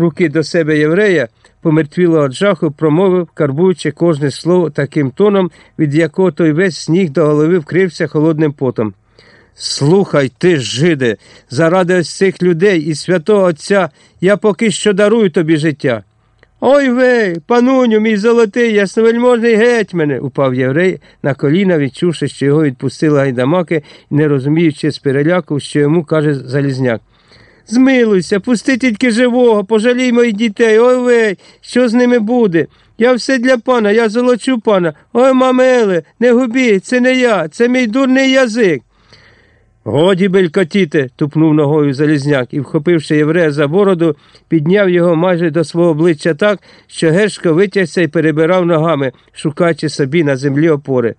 руки до себе єврея, помертвіло від жаху, промовив, карбуючи кожне слово таким тоном, від якого той весь сніг до голови вкрився холодним потом. Слухай ти, жиде, заради ось цих людей і святого Отця я поки що дарую тобі життя. Ой вей, пануню, мій золотий, ясновельможний гетьмане, упав єврей на коліна, відчувши, що його відпустили гайдамаки, не розуміючи з переляку, що йому каже Залізняк. Змилуйся, пусти тільки живого, пожалій моїх дітей, ой вей, що з ними буде? Я все для пана, я золочу пана. Ой, мамеле, не губі, це не я, це мій дурний язик. Годі белькотіте, тупнув ногою Залізняк і, вхопивши єврея за бороду, підняв його майже до свого обличчя так, що Гершко витягся і перебирав ногами, шукаючи собі на землі опори.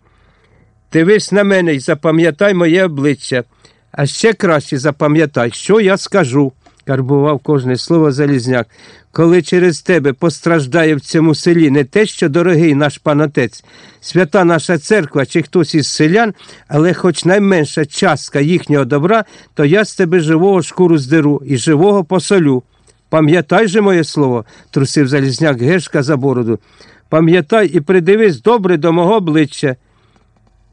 Дивись на мене і запам'ятай моє обличчя, а ще краще запам'ятай, що я скажу, карбував кожне слово Залізняк. Коли через тебе постраждає в цьому селі не те, що дорогий наш панотець, свята наша церква чи хтось із селян, але хоч найменша частка їхнього добра, то я з тебе живого шкуру здеру і живого посолю. Пам'ятай же моє слово, трусив Залізняк Гешка за бороду. Пам'ятай і придивись добре до мого обличчя.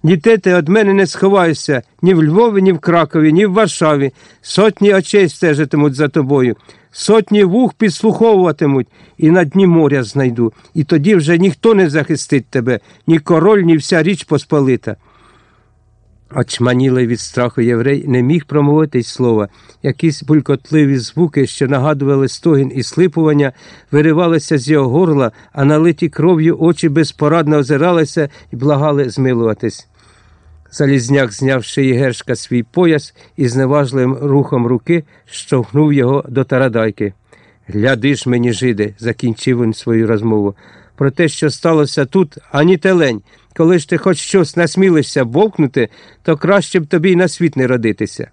Ніде ти від мене не сховаєшся ні в Львові, ні в Кракові, ні в Варшаві. Сотні очей стежитимуть за тобою, сотні вух підслуховуватимуть і на дні моря знайду. І тоді вже ніхто не захистить тебе, ні король, ні вся річ посполита. Очманілий від страху єврей не міг промовити слова. Якісь булькотливі звуки, що нагадували стогін і слипування, виривалися з його горла, а налиті кров'ю очі безпорадно озиралися і благали змилуватись. Залізняк зняв шиї гершка свій пояс і зневажливим рухом руки штовхнув його до тарадайки. Гляди ж мені, жиде, закінчив він свою розмову. Про те, що сталося тут, ані телень. Коли ж ти хоч щось насмілишся вовкнути, то краще б тобі й на світ не родитися.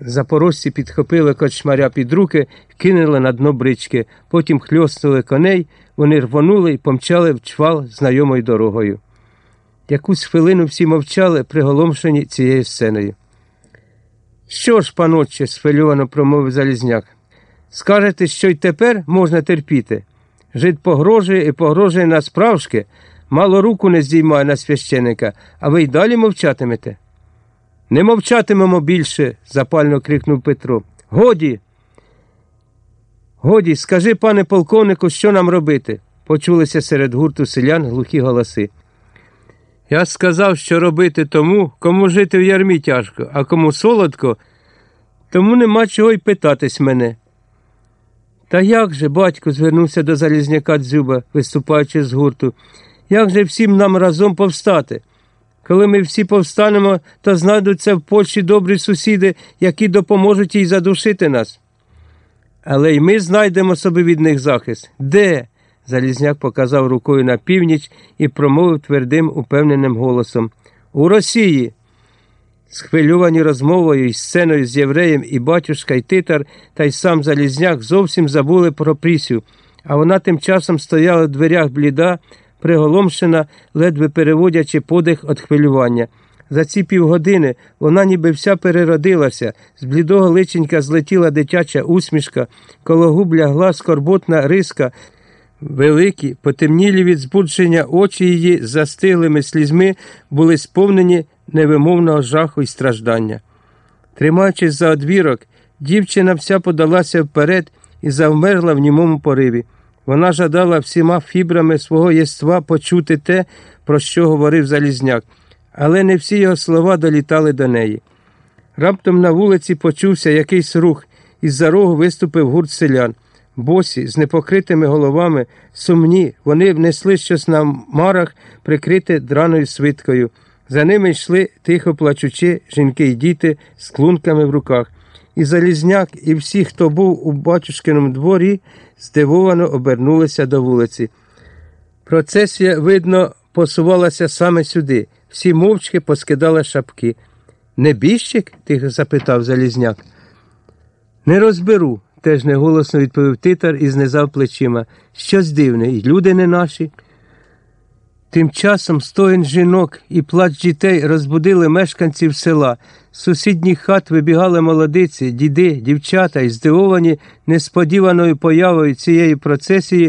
Запорожці підхопили кочмаря під руки, кинули на дно брички, потім хльоснули коней, вони рвонули і помчали в чвал знайомою дорогою. Якусь хвилину всі мовчали, приголомшені цією сценою. Що ж, панотче, схвильовано промовив Залізняк, скажете, що й тепер можна терпіти. Жид погрожує і погрожує на справжки, мало руку не здіймає на священика, а ви й далі мовчатимете. Не мовчатимемо більше, запально крикнув Петро. Годі. Годі, скажи, пане полковнику, що нам робити? почулися серед гурту селян глухі голоси. Я сказав, що робити тому, кому жити в ярмі тяжко, а кому солодко, тому нема чого й питатись мене. Та як же, батько, звернувся до Залізняка Дзюба, виступаючи з гурту, як же всім нам разом повстати? Коли ми всі повстанемо, то знайдуться в Польщі добрі сусіди, які допоможуть їй задушити нас. Але й ми знайдемо собі від них захист. Де? Залізняк показав рукою на північ і промовив твердим, упевненим голосом. У Росії. Схвильовані розмовою і сценою з євреєм і батюшка, і титар, та й сам Залізняк зовсім забули про Прісю, а вона тим часом стояла в дверях бліда, приголомшена, ледве переводячи подих від хвилювання. За ці півгодини вона ніби вся переродилася, з блідого личенька злетіла дитяча усмішка, коло губ лягла скорботна риска. Великі, потемнілі від збудження очі її застиглими слізьми були сповнені невимовного жаху і страждання. Тримаючись за одвірок, дівчина вся подалася вперед і завмерла в німому пориві. Вона жадала всіма фібрами свого єства почути те, про що говорив Залізняк, але не всі його слова долітали до неї. Раптом на вулиці почувся якийсь рух, і з за рогу виступив гурт селян. Босі, з непокритими головами, сумні, вони внесли щось на марах, прикрите драною свиткою. За ними йшли, тихо плачучи, жінки й діти з клунками в руках. І Залізняк, і всі, хто був у батюшкиному дворі, здивовано обернулися до вулиці. Процесія, видно, посувалася саме сюди. Всі мовчки поскидали шапки. Небіжчик? тихо запитав Залізняк. Не розберу, теж неголосно відповів титар і знизав плечима. Щось дивне, і люди не наші. Тим часом стоїн жінок і плач дітей розбудили мешканців села. З сусідніх хат вибігали молодиці, діди, дівчата і здивовані несподіваною появою цієї процесії